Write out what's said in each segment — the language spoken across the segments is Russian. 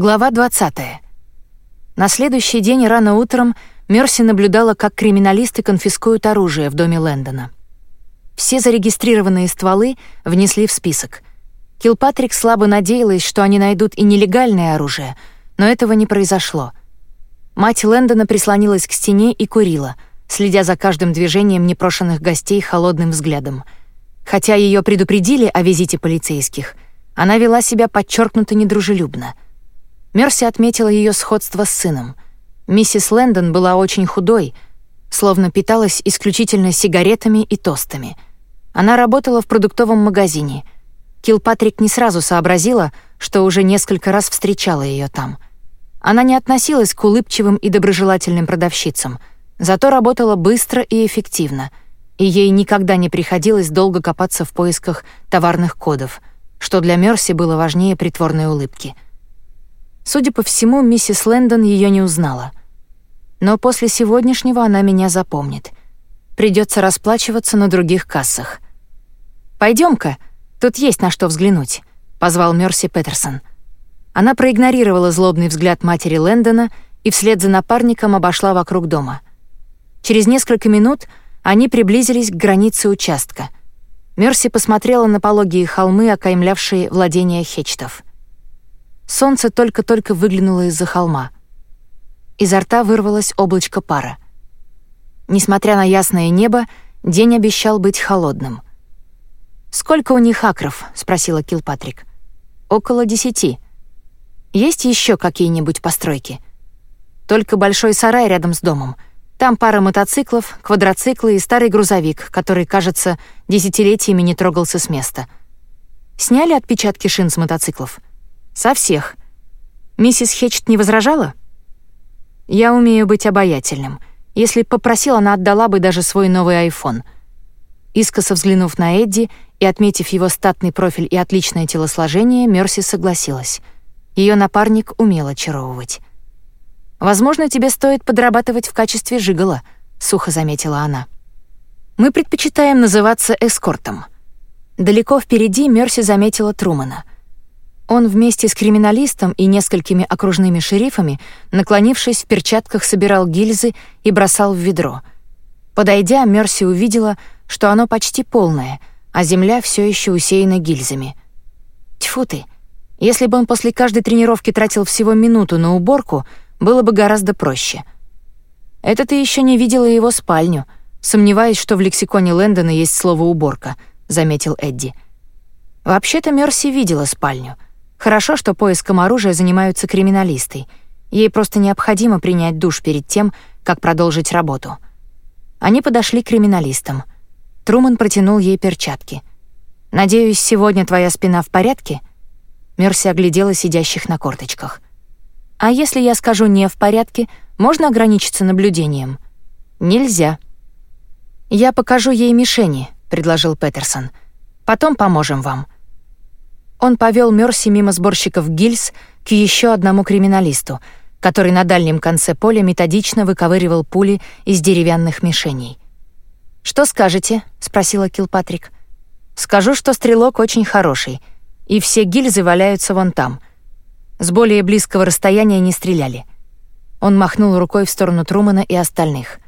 Глава 20. На следующий день рано утром Мерси наблюдала, как криминалисты конфискуют оружие в доме Лэндона. Все зарегистрированные стволы внесли в список. Килпатрик слабо надеялась, что они найдут и нелегальное оружие, но этого не произошло. Мать Лэндона прислонилась к стене и курила, следя за каждым движением непрошенных гостей холодным взглядом. Хотя ее предупредили о визите полицейских, она вела себя подчеркнуто недружелюбно — Мерси отметила ее сходство с сыном. Миссис Лэндон была очень худой, словно питалась исключительно сигаретами и тостами. Она работала в продуктовом магазине. Килпатрик не сразу сообразила, что уже несколько раз встречала ее там. Она не относилась к улыбчивым и доброжелательным продавщицам, зато работала быстро и эффективно, и ей никогда не приходилось долго копаться в поисках товарных кодов, что для Мерси было важнее притворной улыбки — Судя по всему, миссис Лэндон ее не узнала. Но после сегодняшнего она меня запомнит. Придется расплачиваться на других кассах. Пойдем-ка, тут есть на что взглянуть», — позвал Мерси Петерсон. Она проигнорировала злобный взгляд матери Лэндона и вслед за напарником обошла вокруг дома. Через несколько минут они приблизились к границе участка. Мерси посмотрела на пологие холмы, окаймлявшие владения хечтов. Солнце только-только выглянуло из-за холма. Изо рта вырвалось облачко пара. Несмотря на ясное небо, день обещал быть холодным. «Сколько у них акров?» — спросила Килпатрик. «Около десяти. Есть еще какие-нибудь постройки?» «Только большой сарай рядом с домом. Там пара мотоциклов, квадроциклы и старый грузовик, который, кажется, десятилетиями не трогался с места. Сняли отпечатки шин с мотоциклов?» Со всех. Миссис Хетчет не возражала? Я умею быть обаятельным. Если попросила, она отдала бы даже свой новый айфон. Искоса взглянув на Эдди и отметив его статный профиль и отличное телосложение, Мерси согласилась. Ее напарник умел очаровывать. «Возможно, тебе стоит подрабатывать в качестве жигала», — сухо заметила она. «Мы предпочитаем называться эскортом». Далеко впереди Мерси заметила Трумана — он вместе с криминалистом и несколькими окружными шерифами, наклонившись в перчатках, собирал гильзы и бросал в ведро. Подойдя, Мерси увидела, что оно почти полное, а земля все еще усеяна гильзами. Тьфу ты! Если бы он после каждой тренировки тратил всего минуту на уборку, было бы гораздо проще. Это ты еще не видела его спальню, сомневаясь, что в лексиконе Лэндона есть слово «уборка», — заметил Эдди. Вообще-то Мерси видела спальню — Хорошо, что поиском оружия занимаются криминалисты. Ей просто необходимо принять душ перед тем, как продолжить работу. Они подошли к криминалистам. Труман протянул ей перчатки. «Надеюсь, сегодня твоя спина в порядке?» Мерси оглядела сидящих на корточках. «А если я скажу «не в порядке», можно ограничиться наблюдением?» «Нельзя». «Я покажу ей мишени», — предложил Петерсон. «Потом поможем вам». Он повел Мерси мимо сборщиков гильз к еще одному криминалисту, который на дальнем конце поля методично выковыривал пули из деревянных мишеней. «Что скажете?» — спросила Килпатрик. «Скажу, что стрелок очень хороший, и все гильзы валяются вон там. С более близкого расстояния не стреляли». Он махнул рукой в сторону Трумана и остальных.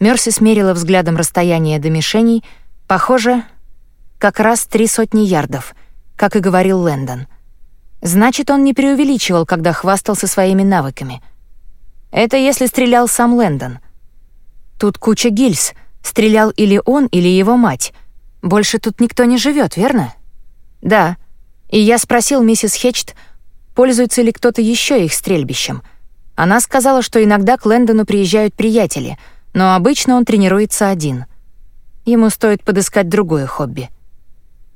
Мерси смерила взглядом расстояние до мишеней, похоже, как раз три сотни ярдов — как и говорил Лэндон. Значит, он не преувеличивал, когда хвастался своими навыками. Это если стрелял сам Лэндон. Тут куча гильз. Стрелял или он, или его мать. Больше тут никто не живет, верно? Да. И я спросил миссис Хетчт, пользуется ли кто-то еще их стрельбищем. Она сказала, что иногда к Лэндону приезжают приятели, но обычно он тренируется один. Ему стоит подыскать другое хобби.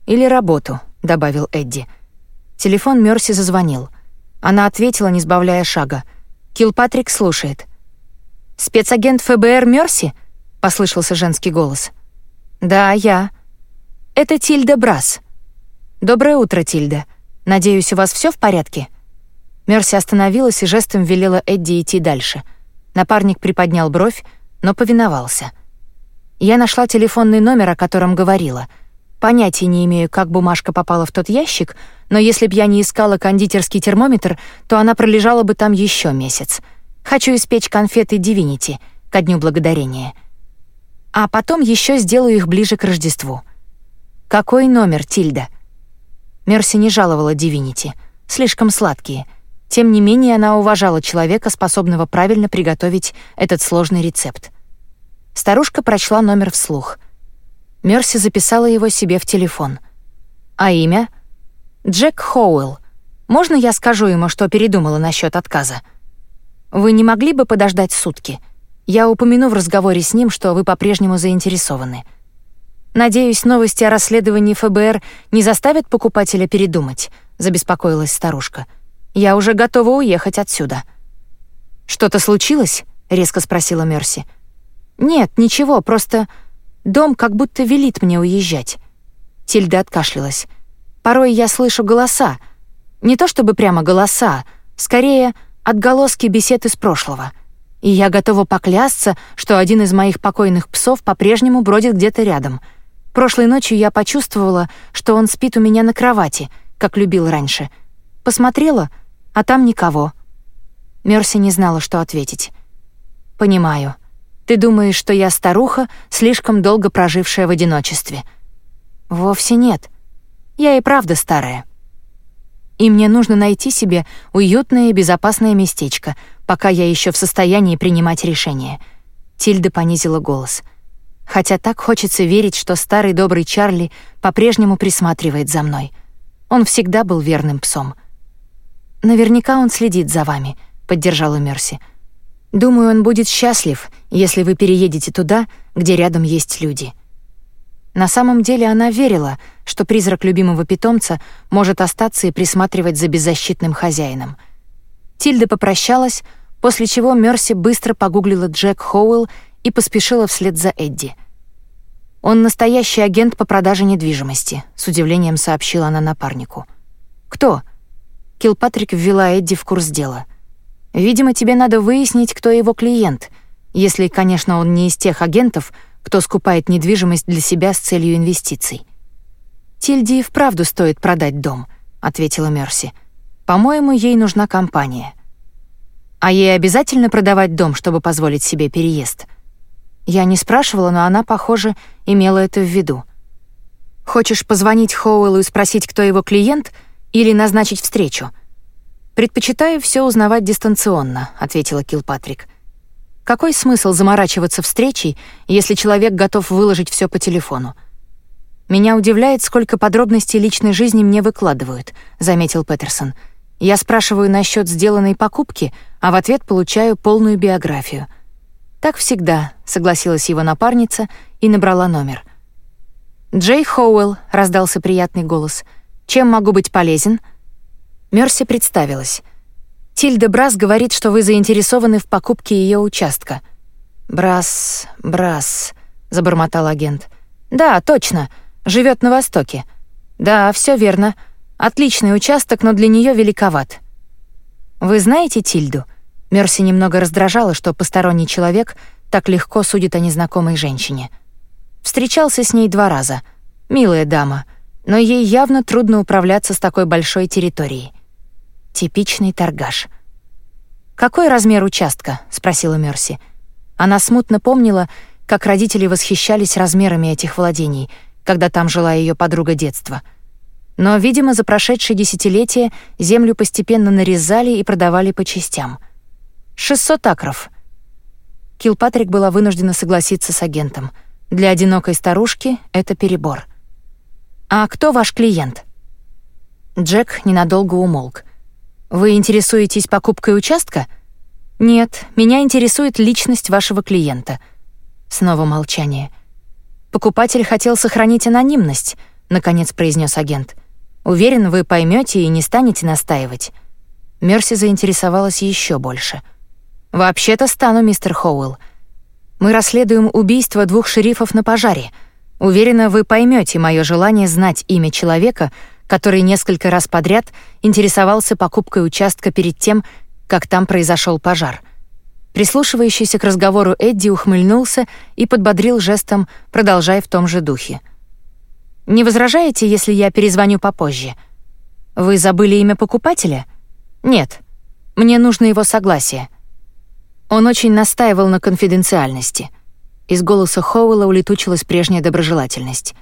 Или работу, — добавил Эдди. Телефон Мерси зазвонил. Она ответила, не сбавляя шага. Килпатрик слушает. «Спецагент ФБР Мерси?» — послышался женский голос. «Да, я. Это Тильда Брас. Доброе утро, Тильда. Надеюсь, у вас все в порядке?» Мерси остановилась и жестом велела Эдди идти дальше. Напарник приподнял бровь, но повиновался. Я нашла телефонный номер, о котором говорила — Понятия не имею, как бумажка попала в тот ящик, но если б я не искала кондитерский термометр, то она пролежала бы там еще месяц. Хочу испечь конфеты Дивинити ко дню благодарения. А потом еще сделаю их ближе к Рождеству. Какой номер, Тильда? Мерси не жаловала Дивинити. Слишком сладкие. Тем не менее, она уважала человека, способного правильно приготовить этот сложный рецепт. Старушка прочла номер вслух — Мерси записала его себе в телефон. А имя? Джек Хоуэлл. Можно я скажу ему, что передумала насчет отказа? Вы не могли бы подождать сутки? Я упомяну в разговоре с ним, что вы по-прежнему заинтересованы. Надеюсь, новости о расследовании ФБР не заставят покупателя передумать, забеспокоилась старушка. Я уже готова уехать отсюда. Что-то случилось? резко спросила Мерси. Нет, ничего, просто Дом как будто велит мне уезжать. Тильда откашлялась. Порой я слышу голоса. Не то чтобы прямо голоса, скорее отголоски бесед из прошлого. И я готова поклясться, что один из моих покойных псов по-прежнему бродит где-то рядом. Прошлой ночью я почувствовала, что он спит у меня на кровати, как любил раньше. Посмотрела, а там никого. Мерси не знала, что ответить. «Понимаю», ты думаешь, что я старуха, слишком долго прожившая в одиночестве? Вовсе нет. Я и правда старая. И мне нужно найти себе уютное и безопасное местечко, пока я еще в состоянии принимать решения. Тильда понизила голос. Хотя так хочется верить, что старый добрый Чарли по-прежнему присматривает за мной. Он всегда был верным псом. Наверняка он следит за вами, поддержала Мерси. Думаю, он будет счастлив, если вы переедете туда, где рядом есть люди. На самом деле она верила, что призрак любимого питомца может остаться и присматривать за беззащитным хозяином. Тильда попрощалась, после чего Мерси быстро погуглила Джек Хоуэлл и поспешила вслед за Эдди. «Он настоящий агент по продаже недвижимости», — с удивлением сообщила она напарнику. «Кто?» Килпатрик ввела Эдди в курс дела — Видимо, тебе надо выяснить, кто его клиент, если, конечно, он не из тех агентов, кто скупает недвижимость для себя с целью инвестиций. Тильде и вправду стоит продать дом, ответила Мерси. По-моему, ей нужна компания. А ей обязательно продавать дом, чтобы позволить себе переезд. Я не спрашивала, но она, похоже, имела это в виду. Хочешь позвонить Хоуэллу и спросить, кто его клиент, или назначить встречу? «Предпочитаю все узнавать дистанционно», — ответила Килпатрик. «Какой смысл заморачиваться встречей, если человек готов выложить все по телефону?» «Меня удивляет, сколько подробностей личной жизни мне выкладывают», — заметил Петерсон. «Я спрашиваю насчет сделанной покупки, а в ответ получаю полную биографию». «Так всегда», — согласилась его напарница и набрала номер. «Джей Хоуэлл», — раздался приятный голос. «Чем могу быть полезен?» Мерси представилась. «Тильда Брас говорит, что вы заинтересованы в покупке ее участка». «Брас, Брас», — забормотал агент. «Да, точно. Живет на Востоке». «Да, все верно. Отличный участок, но для нее великоват». «Вы знаете Тильду?» Мерси немного раздражала, что посторонний человек так легко судит о незнакомой женщине. Встречался с ней два раза. Милая дама, но ей явно трудно управляться с такой большой территорией. Типичный торгаш. «Какой размер участка?» — спросила Мерси. Она смутно помнила, как родители восхищались размерами этих владений, когда там жила ее подруга детства. Но, видимо, за прошедшие десятилетия землю постепенно нарезали и продавали по частям. «Шестьсот акров». Килпатрик была вынуждена согласиться с агентом. Для одинокой старушки это перебор. «А кто ваш клиент?» Джек ненадолго умолк. Вы интересуетесь покупкой участка? Нет, меня интересует личность вашего клиента. Снова молчание. Покупатель хотел сохранить анонимность, наконец произнес агент. Уверен, вы поймете и не станете настаивать. Мерси заинтересовалась еще больше. Вообще-то стану, мистер Хоуэлл. Мы расследуем убийство двух шерифов на пожаре. Уверена, вы поймете мое желание знать имя человека, который несколько раз подряд интересовался покупкой участка перед тем, как там произошел пожар. Прислушивающийся к разговору Эдди ухмыльнулся и подбодрил жестом, продолжая в том же духе. Не возражаете, если я перезвоню попозже? Вы забыли имя покупателя? Нет. Мне нужно его согласие. Он очень настаивал на конфиденциальности. Из голоса Хоуэлла улетучилась прежняя доброжелательность.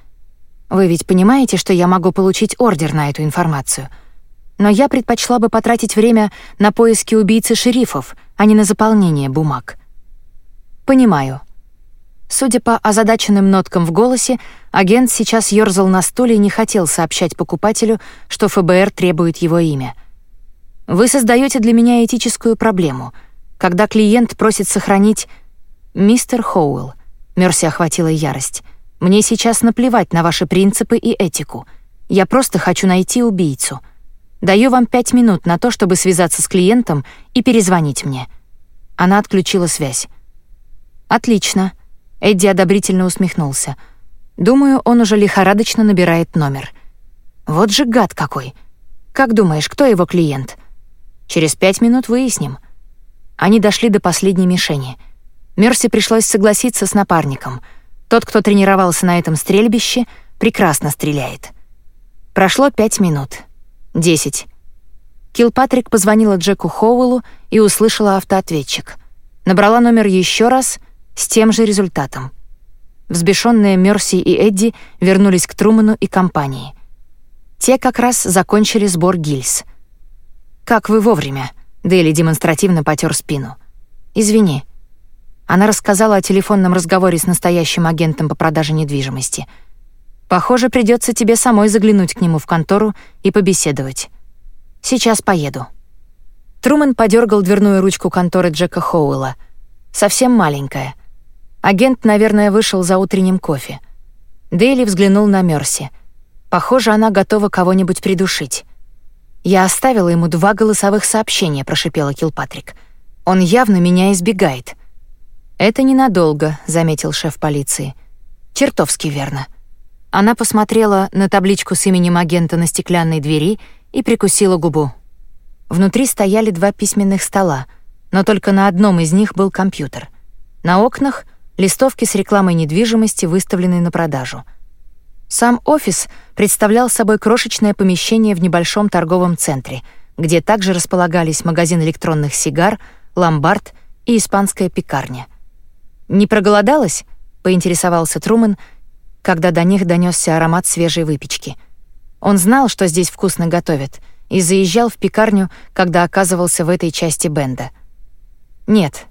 Вы ведь понимаете, что я могу получить ордер на эту информацию? Но я предпочла бы потратить время на поиски убийцы шерифов, а не на заполнение бумаг. Понимаю. Судя по озадаченным ноткам в голосе, агент сейчас ёрзал на стуле и не хотел сообщать покупателю, что ФБР требует его имя. Вы создаете для меня этическую проблему. Когда клиент просит сохранить «Мистер Хоуэлл», Мерси охватила ярость, «мне сейчас наплевать на ваши принципы и этику. Я просто хочу найти убийцу. Даю вам пять минут на то, чтобы связаться с клиентом и перезвонить мне». Она отключила связь. «Отлично», Эдди одобрительно усмехнулся. «Думаю, он уже лихорадочно набирает номер. Вот же гад какой! Как думаешь, кто его клиент?» «Через пять минут выясним». Они дошли до последней мишени. Мерси пришлось согласиться с напарником. Тот, кто тренировался на этом стрельбище, прекрасно стреляет. Прошло пять минут. Десять. Килпатрик позвонила Джеку Хоуэллу и услышала автоответчик. Набрала номер еще раз с тем же результатом. Взбешенные Мерси и Эдди вернулись к Труману и компании. Те как раз закончили сбор гильз. «Как вы вовремя?» — Дейли демонстративно потер спину. «Извини». Она рассказала о телефонном разговоре с настоящим агентом по продаже недвижимости. «Похоже, придется тебе самой заглянуть к нему в контору и побеседовать. Сейчас поеду». Трумэн подергал дверную ручку конторы Джека Хоуэлла. Совсем маленькая — Агент, наверное, вышел за утренним кофе. Дейли взглянул на Мерси. Похоже, она готова кого-нибудь придушить. «Я оставила ему два голосовых сообщения», — прошипела Килпатрик. «Он явно меня избегает». «Это ненадолго», — заметил шеф полиции. «Чертовски верно». Она посмотрела на табличку с именем агента на стеклянной двери и прикусила губу. Внутри стояли два письменных стола, но только на одном из них был компьютер. На окнах — листовки с рекламой недвижимости, выставленной на продажу. Сам офис представлял собой крошечное помещение в небольшом торговом центре, где также располагались магазин электронных сигар, ломбард и испанская пекарня. «Не проголодалась?» — поинтересовался Трумэн, когда до них донесся аромат свежей выпечки. Он знал, что здесь вкусно готовят, и заезжал в пекарню, когда оказывался в этой части Бенда. «Нет»,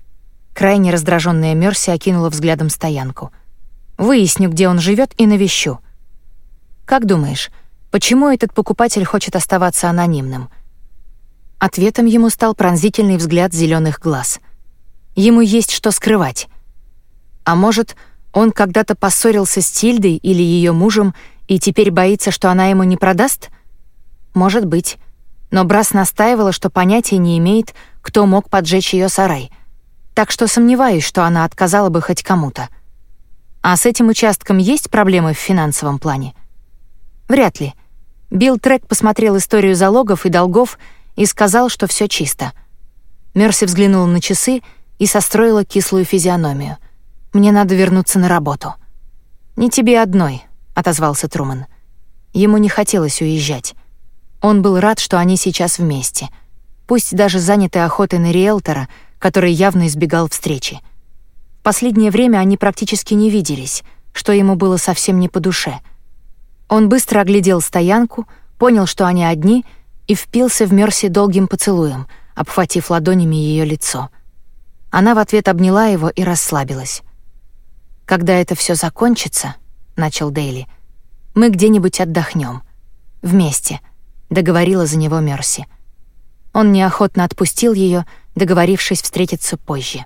Крайне раздраженная Мерси окинула взглядом стоянку. «Выясню, где он живет, и навещу». «Как думаешь, почему этот покупатель хочет оставаться анонимным?» Ответом ему стал пронзительный взгляд зеленых глаз. Ему есть что скрывать. А может, он когда-то поссорился с Тильдой или ее мужем и теперь боится, что она ему не продаст? Может быть. Но Брас настаивала, что понятия не имеет, кто мог поджечь ее сарай — так что сомневаюсь, что она отказала бы хоть кому-то. А с этим участком есть проблемы в финансовом плане? Вряд ли. Билл Трек посмотрел историю залогов и долгов и сказал, что все чисто. Мерси взглянула на часы и состроила кислую физиономию. «Мне надо вернуться на работу». «Не тебе одной», — отозвался Труман. Ему не хотелось уезжать. Он был рад, что они сейчас вместе. Пусть даже заняты охотой на риэлтора — который явно избегал встречи. В последнее время они практически не виделись, что ему было совсем не по душе. Он быстро оглядел стоянку, понял, что они одни, и впился в Мерси долгим поцелуем, обхватив ладонями ее лицо. Она в ответ обняла его и расслабилась. «Когда это все закончится», — начал Дейли, — «мы где-нибудь отдохнем. Вместе», — договорила за него Мерси. Он неохотно отпустил ее, договорившись встретиться позже.